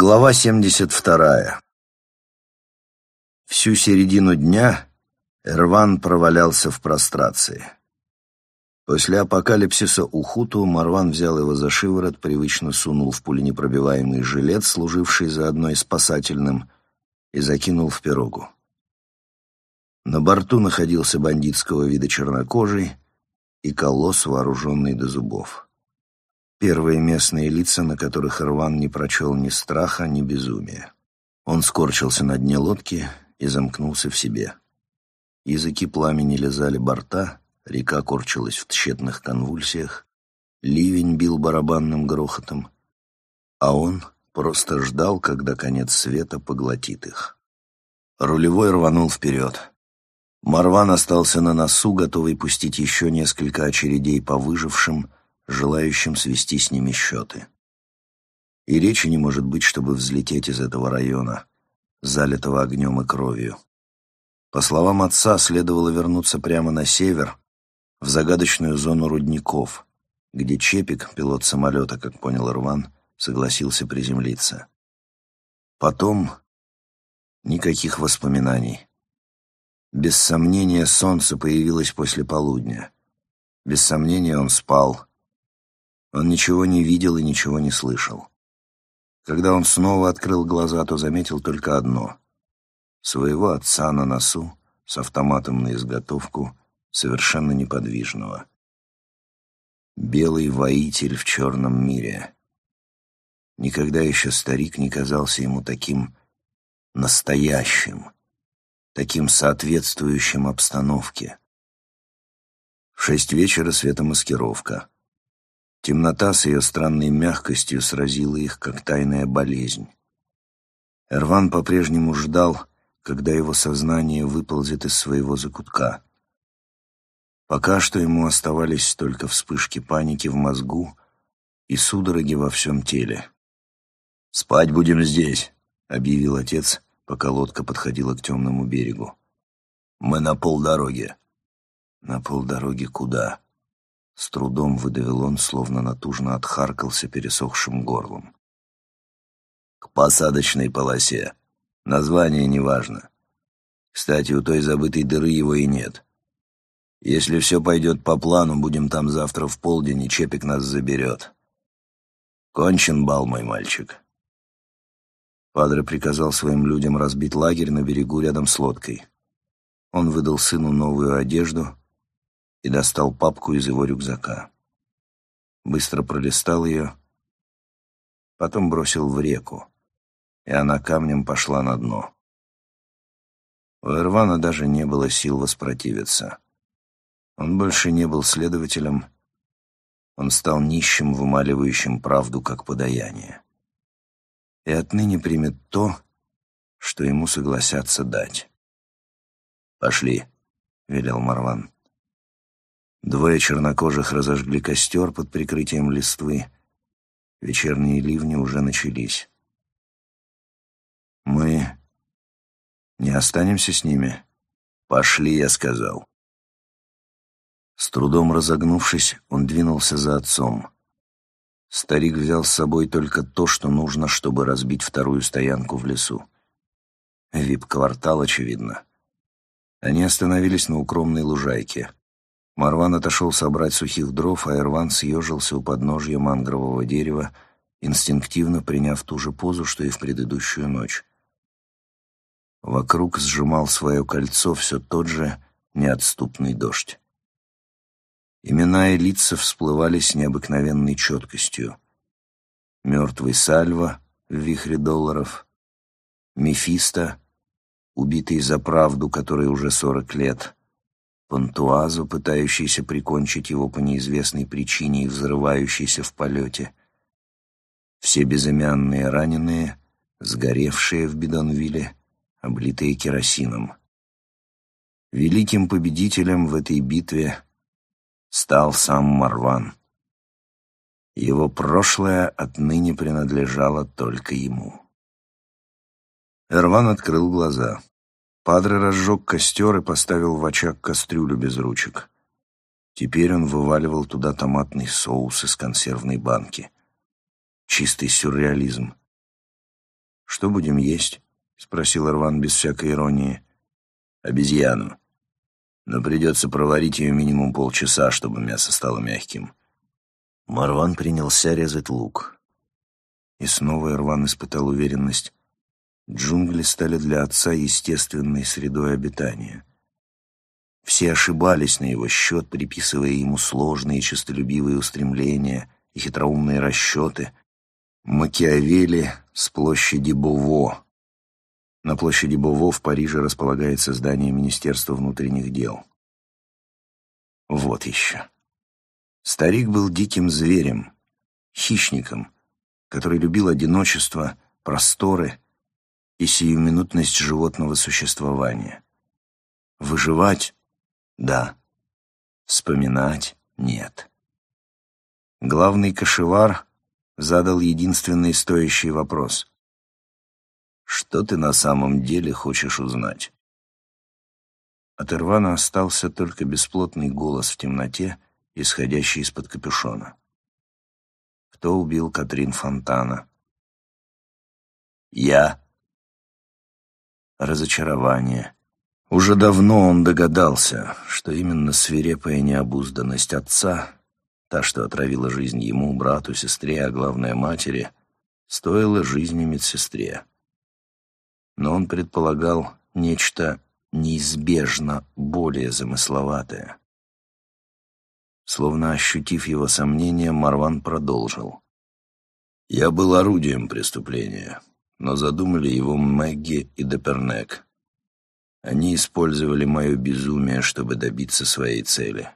Глава 72. Всю середину дня Эрван провалялся в прострации. После апокалипсиса Ухуту Марван взял его за шиворот, привычно сунул в пуленепробиваемый жилет, служивший заодно и спасательным, и закинул в пирогу. На борту находился бандитского вида чернокожий и колосс, вооруженный до зубов. Первые местные лица, на которых Ирван не прочел ни страха, ни безумия. Он скорчился на дне лодки и замкнулся в себе. Языки пламени лизали борта, река корчилась в тщетных конвульсиях, ливень бил барабанным грохотом, а он просто ждал, когда конец света поглотит их. Рулевой рванул вперед. Марван остался на носу, готовый пустить еще несколько очередей по выжившим, желающим свести с ними счеты. И речи не может быть, чтобы взлететь из этого района, залитого огнем и кровью. По словам отца, следовало вернуться прямо на север, в загадочную зону рудников, где Чепик, пилот самолета, как понял Рван, согласился приземлиться. Потом никаких воспоминаний. Без сомнения, солнце появилось после полудня. Без сомнения, он спал, он ничего не видел и ничего не слышал. Когда он снова открыл глаза, то заметил только одно — своего отца на носу, с автоматом на изготовку, совершенно неподвижного. Белый воитель в черном мире. Никогда еще старик не казался ему таким настоящим, таким соответствующим обстановке. В шесть вечера светомаскировка. Темнота с ее странной мягкостью сразила их, как тайная болезнь. Эрван по-прежнему ждал, когда его сознание выползет из своего закутка. Пока что ему оставались только вспышки паники в мозгу и судороги во всем теле. «Спать будем здесь», — объявил отец, пока лодка подходила к темному берегу. «Мы на полдороге». «На полдороге куда?» С трудом выдавил он, словно натужно отхаркался пересохшим горлом. «К посадочной полосе. Название неважно. Кстати, у той забытой дыры его и нет. Если все пойдет по плану, будем там завтра в полдень, и Чепик нас заберет. Кончен бал, мой мальчик». Падре приказал своим людям разбить лагерь на берегу рядом с лодкой. Он выдал сыну новую одежду, и достал папку из его рюкзака. Быстро пролистал ее, потом бросил в реку, и она камнем пошла на дно. У Эрвана даже не было сил воспротивиться. Он больше не был следователем, он стал нищим, вымаливающим правду как подаяние. И отныне примет то, что ему согласятся дать. «Пошли», — велел Марван. Двое чернокожих разожгли костер под прикрытием листвы. Вечерние ливни уже начались. «Мы не останемся с ними?» «Пошли», — я сказал. С трудом разогнувшись, он двинулся за отцом. Старик взял с собой только то, что нужно, чтобы разбить вторую стоянку в лесу. Вип-квартал, очевидно. Они остановились на укромной лужайке. Марван отошел собрать сухих дров, а Эрван съежился у подножья мангрового дерева, инстинктивно приняв ту же позу, что и в предыдущую ночь. Вокруг сжимал свое кольцо все тот же неотступный дождь. Имена и лица всплывали с необыкновенной четкостью. Мертвый Сальва в вихре долларов, Мефисто, убитый за правду, который уже сорок лет — Пантуазу, пытающийся прикончить его по неизвестной причине и взрывающийся в полете. Все безымянные раненые, сгоревшие в Бидонвилле, облитые керосином. Великим победителем в этой битве стал сам Марван. Его прошлое отныне принадлежало только ему. Эрван открыл глаза. Падре разжег костер и поставил в очаг кастрюлю без ручек. Теперь он вываливал туда томатный соус из консервной банки. Чистый сюрреализм. «Что будем есть?» — спросил Ирван без всякой иронии. «Обезьяну. Но придется проварить ее минимум полчаса, чтобы мясо стало мягким». Марван принялся резать лук. И снова Ирван испытал уверенность. Джунгли стали для отца естественной средой обитания. Все ошибались на его счет, приписывая ему сложные честолюбивые устремления и хитроумные расчеты. Макиавелли с площади Бово. На площади Бово в Париже располагается здание Министерства внутренних дел. Вот еще. Старик был диким зверем, хищником, который любил одиночество, просторы и сиюминутность животного существования. Выживать да. Вспоминать нет. Главный кошевар задал единственный стоящий вопрос. «Что ты на самом деле хочешь узнать?» От Ирвана остался только бесплотный голос в темноте, исходящий из-под капюшона. Кто убил Катрин Фонтана? Я. Разочарование. Уже давно он догадался, что именно свирепая необузданность отца, та, что отравила жизнь ему, брату, сестре, а главное матери, стоила жизни медсестре. Но он предполагал нечто неизбежно более замысловатое. Словно ощутив его сомнения, Марван продолжил. «Я был орудием преступления, но задумали его Мэгги и Депернек. Они использовали мое безумие, чтобы добиться своей цели.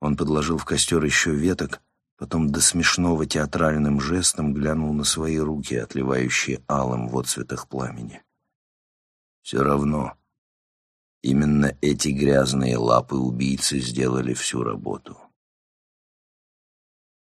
Он подложил в костер еще веток, потом до смешного театральным жестом глянул на свои руки, отливающие алым в отцветах пламени. Все равно, именно эти грязные лапы убийцы сделали всю работу.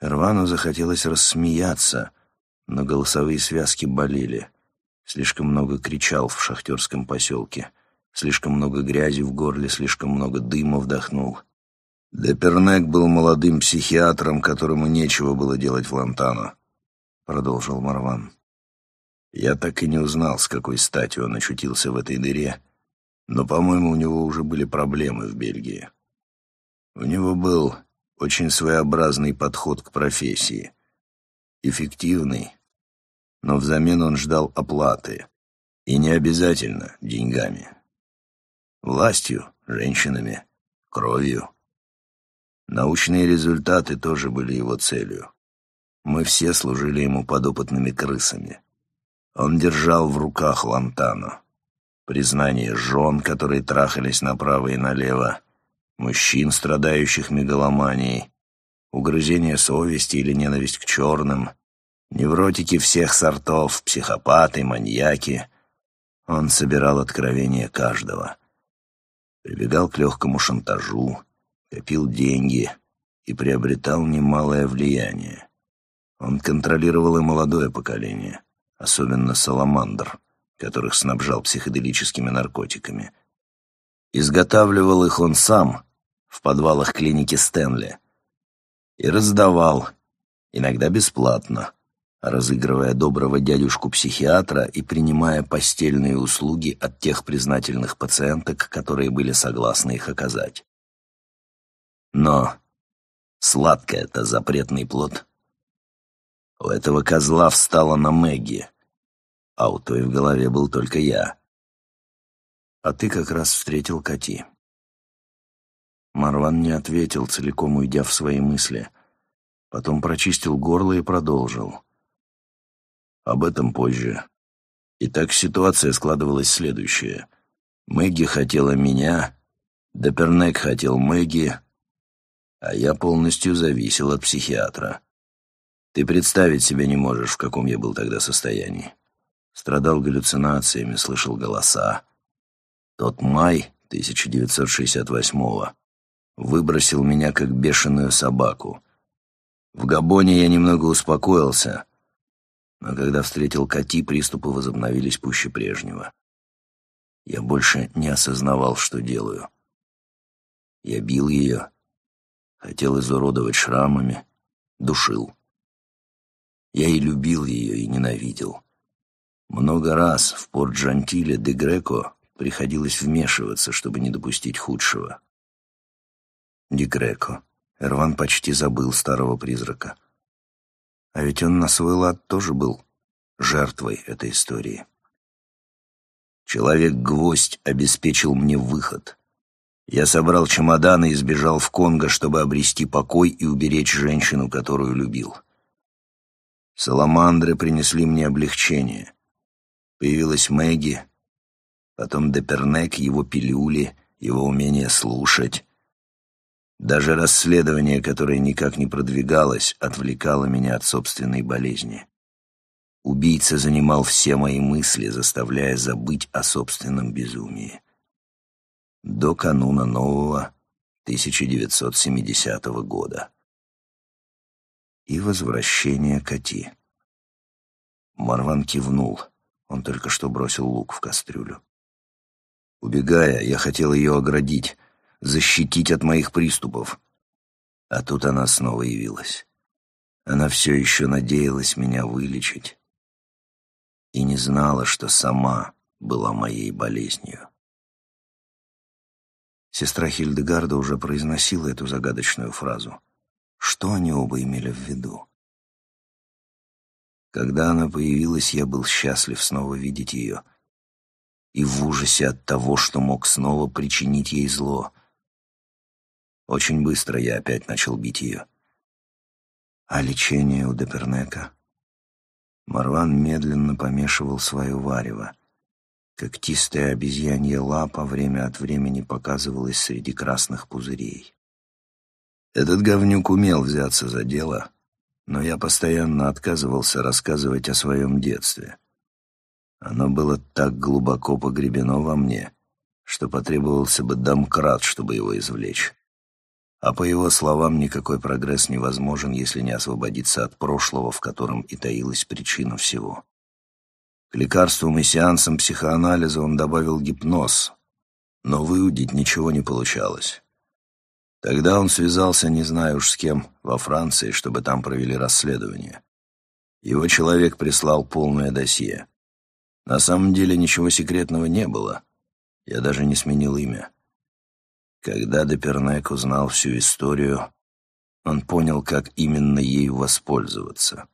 Рвану захотелось рассмеяться, но голосовые связки болели. Слишком много кричал в шахтерском поселке. Слишком много грязи в горле, слишком много дыма вдохнул. Депернек был молодым психиатром, которому нечего было делать в Лантану, продолжил Марван. Я так и не узнал, с какой стати он очутился в этой дыре, но, по-моему, у него уже были проблемы в Бельгии. У него был очень своеобразный подход к профессии. Эффективный, но взамен он ждал оплаты. И не обязательно деньгами. Властью, женщинами, кровью. Научные результаты тоже были его целью. Мы все служили ему подопытными крысами. Он держал в руках Лантану. Признание жен, которые трахались направо и налево, мужчин, страдающих мегаломанией, угрызение совести или ненависть к черным, Невротики всех сортов, психопаты, маньяки. Он собирал откровения каждого. Прибегал к легкому шантажу, копил деньги и приобретал немалое влияние. Он контролировал и молодое поколение, особенно саламандр, которых снабжал психоделическими наркотиками. Изготавливал их он сам в подвалах клиники Стэнли и раздавал, иногда бесплатно, разыгрывая доброго дядюшку-психиатра и принимая постельные услуги от тех признательных пациенток, которые были согласны их оказать. Но сладкое это запретный плод. У этого козла встала на Мэгги, а у той в голове был только я. А ты как раз встретил Кати. Марван не ответил, целиком уйдя в свои мысли. Потом прочистил горло и продолжил. Об этом позже. Итак, ситуация складывалась следующая. Мэгги хотела меня, Депернек хотел Мэгги, а я полностью зависел от психиатра. Ты представить себе не можешь, в каком я был тогда состоянии. Страдал галлюцинациями, слышал голоса. Тот май 1968-го выбросил меня как бешеную собаку. В Габоне я немного успокоился, но когда встретил Кати, приступы возобновились пуще прежнего. Я больше не осознавал, что делаю. Я бил ее, хотел изуродовать шрамами, душил. Я и любил ее, и ненавидел. Много раз в порт Джантиле де Греко приходилось вмешиваться, чтобы не допустить худшего. Де Греко. Эрван почти забыл старого призрака. А ведь он на свой лад тоже был жертвой этой истории. Человек-гвоздь обеспечил мне выход. Я собрал чемоданы и сбежал в Конго, чтобы обрести покой и уберечь женщину, которую любил. Саламандры принесли мне облегчение. Появилась Мэгги, потом Депернек, его пилюли, его умение слушать. Даже расследование, которое никак не продвигалось, отвлекало меня от собственной болезни. Убийца занимал все мои мысли, заставляя забыть о собственном безумии до кануна нового 1970 года. И возвращение Кати. Марван кивнул. Он только что бросил лук в кастрюлю. Убегая, я хотел ее оградить, защитить от моих приступов. А тут она снова явилась. Она все еще надеялась меня вылечить и не знала, что сама была моей болезнью. Сестра Хильдегарда уже произносила эту загадочную фразу. Что они оба имели в виду? Когда она появилась, я был счастлив снова видеть ее и в ужасе от того, что мог снова причинить ей зло. Очень быстро я опять начал бить ее. А лечение у Депернека? Марван медленно помешивал свое варево. Когтистая обезьянья лапа время от времени показывалась среди красных пузырей. Этот говнюк умел взяться за дело, но я постоянно отказывался рассказывать о своем детстве. Оно было так глубоко погребено во мне, что потребовался бы домкрат, чтобы его извлечь. А по его словам, никакой прогресс невозможен, если не освободиться от прошлого, в котором и таилась причина всего. К лекарствам и сеансам психоанализа он добавил гипноз, но выудить ничего не получалось. Тогда он связался, не знаю уж с кем, во Франции, чтобы там провели расследование. Его человек прислал полное досье. На самом деле ничего секретного не было. Я даже не сменил имя. Когда Депернек узнал всю историю, он понял, как именно ею воспользоваться.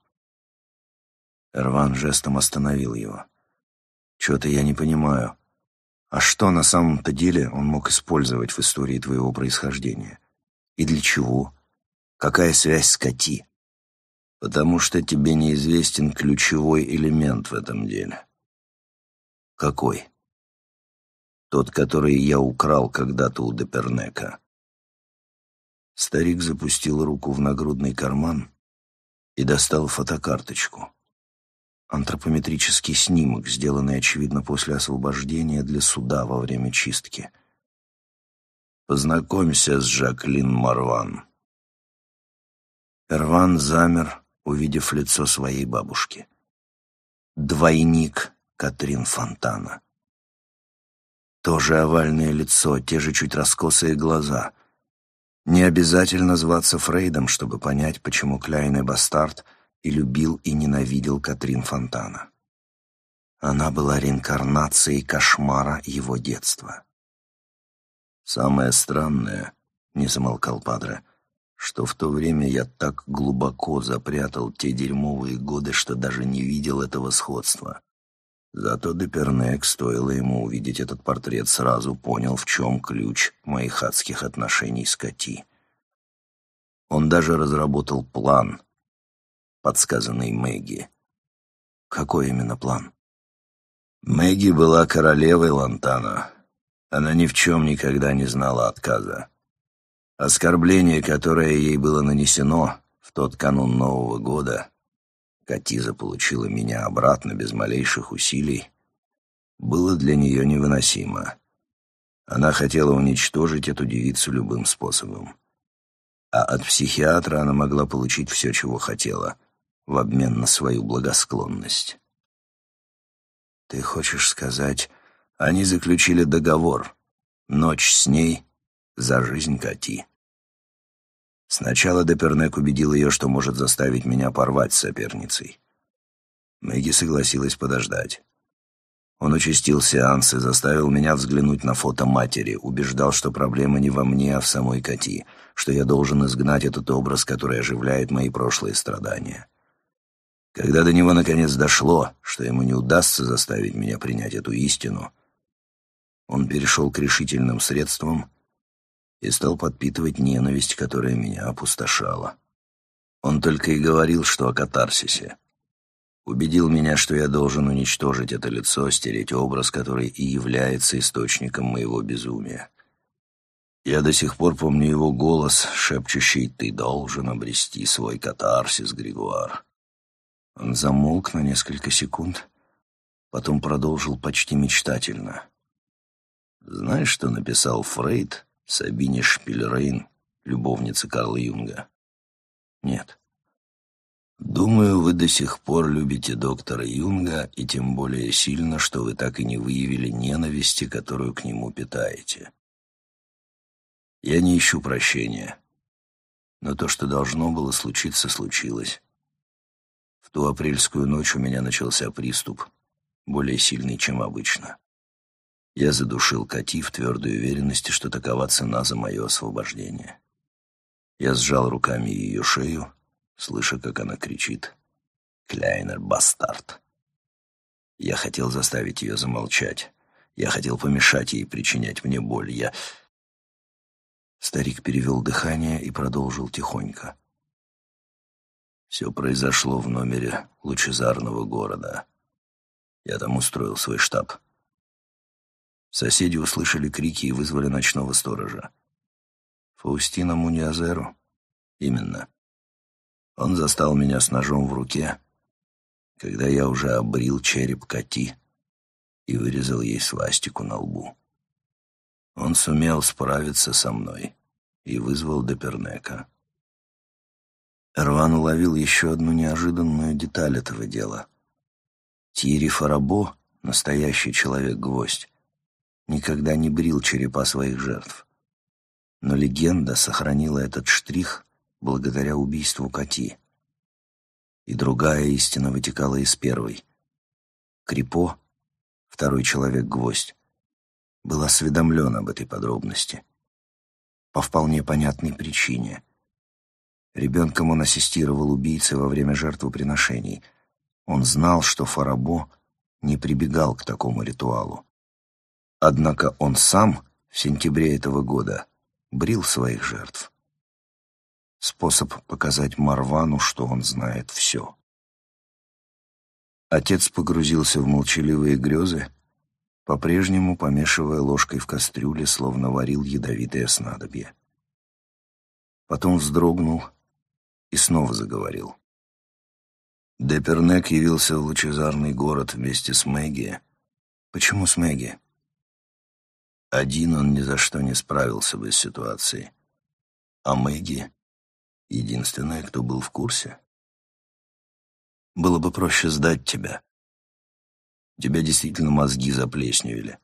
Эрван жестом остановил его. «Чего-то я не понимаю. А что на самом-то деле он мог использовать в истории твоего происхождения? И для чего? Какая связь с Кати?» «Потому что тебе неизвестен ключевой элемент в этом деле». «Какой?» «Тот, который я украл когда-то у Депернека». Старик запустил руку в нагрудный карман и достал фотокарточку. Антропометрический снимок, сделанный, очевидно, после освобождения для суда во время чистки. «Познакомься с Жаклин Марван». Эрван замер, увидев лицо своей бабушки. Двойник Катрин Фонтана. Тоже овальное лицо, те же чуть раскосые глаза. Не обязательно зваться Фрейдом, чтобы понять, почему Кляйн и Бастард — и любил и ненавидел Катрин Фонтана. Она была реинкарнацией кошмара его детства. «Самое странное», — не замолкал Падре, — «что в то время я так глубоко запрятал те дерьмовые годы, что даже не видел этого сходства. Зато Депернек, стоило ему увидеть этот портрет, сразу понял, в чем ключ моих адских отношений с Кати. Он даже разработал план, подсказанный Мэгги. Какой именно план? Мэгги была королевой Лантана. Она ни в чем никогда не знала отказа. Оскорбление, которое ей было нанесено в тот канун Нового года, Катиза получила меня обратно без малейших усилий, было для нее невыносимо. Она хотела уничтожить эту девицу любым способом. А от психиатра она могла получить все, чего хотела, в обмен на свою благосклонность. Ты хочешь сказать, они заключили договор. Ночь с ней за жизнь Кати. Сначала Депернек убедил ее, что может заставить меня порвать с соперницей. Мэгги согласилась подождать. Он участил сеанс и заставил меня взглянуть на фото матери, убеждал, что проблема не во мне, а в самой Кати, что я должен изгнать этот образ, который оживляет мои прошлые страдания. Когда до него наконец дошло, что ему не удастся заставить меня принять эту истину, он перешел к решительным средствам и стал подпитывать ненависть, которая меня опустошала. Он только и говорил, что о катарсисе. Убедил меня, что я должен уничтожить это лицо, стереть образ, который и является источником моего безумия. Я до сих пор помню его голос, шепчущий «Ты должен обрести свой катарсис, Григуар». Он замолк на несколько секунд, потом продолжил почти мечтательно. Знаешь, что написал Фрейд Сабине Шпильрейн, любовнице Карла Юнга? Нет. Думаю, вы до сих пор любите доктора Юнга, и тем более сильно, что вы так и не выявили ненависти, которую к нему питаете. Я не ищу прощения, но то, что должно было случиться, случилось. В ту апрельскую ночь у меня начался приступ, более сильный, чем обычно. Я задушил Кати в твердой уверенности, что такова цена за мое освобождение. Я сжал руками ее шею, слыша, как она кричит «Кляйнер, бастард!». Я хотел заставить ее замолчать. Я хотел помешать ей причинять мне боль. Я... Старик перевел дыхание и продолжил тихонько. Все произошло в номере лучезарного города. Я там устроил свой штаб. Соседи услышали крики и вызвали ночного сторожа. Фаустина Муниазеру? Именно. Он застал меня с ножом в руке, когда я уже обрил череп коти и вырезал ей свастику на лбу. Он сумел справиться со мной и вызвал Депернека. Эрван уловил еще одну неожиданную деталь этого дела. Тири Фарабо, настоящий человек-гвоздь, никогда не брил черепа своих жертв. Но легенда сохранила этот штрих благодаря убийству Кати. И другая истина вытекала из первой. Крипо, второй человек-гвоздь, был осведомлен об этой подробности. По вполне понятной причине. Ребенком он ассистировал убийце во время жертвоприношений. Он знал, что Фарабо не прибегал к такому ритуалу. Однако он сам в сентябре этого года брил своих жертв. Способ показать Марвану, что он знает все. Отец погрузился в молчаливые грезы, по-прежнему помешивая ложкой в кастрюле, словно варил ядовитое снадобье. Потом вздрогнул и снова заговорил. Депернек явился в лучезарный город вместе с Мэгги. Почему с Мэгги? Один он ни за что не справился бы с ситуацией. А Мэгги единственная, кто был в курсе. Было бы проще сдать тебя. Тебя действительно мозги заплесневели.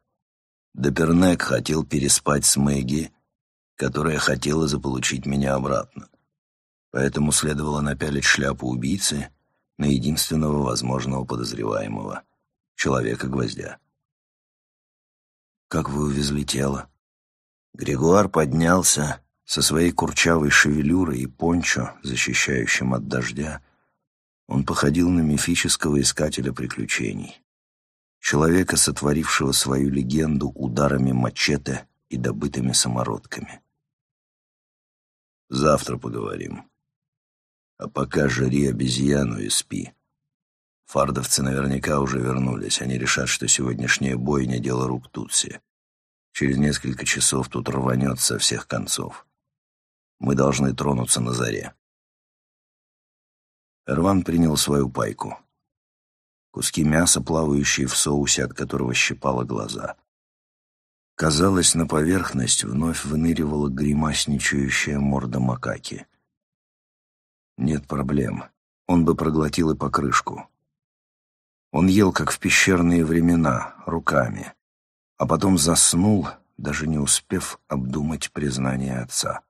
Депернек хотел переспать с Мэгги, которая хотела заполучить меня обратно. Поэтому следовало напялить шляпу убийцы на единственного возможного подозреваемого — человека-гвоздя. «Как вы увезли тело?» Григуар поднялся, со своей курчавой шевелюрой и пончо, защищающим от дождя, он походил на мифического искателя приключений. Человека, сотворившего свою легенду ударами мачете и добытыми самородками. Завтра поговорим. А пока жри обезьяну и спи. Фардовцы наверняка уже вернулись. Они решат, что сегодняшняя бойня — дело рук Тутси. Через несколько часов тут рванет со всех концов. Мы должны тронуться на заре. Эрван принял свою пайку. Куски мяса, плавающие в соусе, от которого щипало глаза. Казалось, на поверхность вновь выныривала гримасничающая морда макаки. Нет проблем. Он бы проглотил и покрышку. Он ел, как в пещерные времена, руками, а потом заснул, даже не успев обдумать признание отца.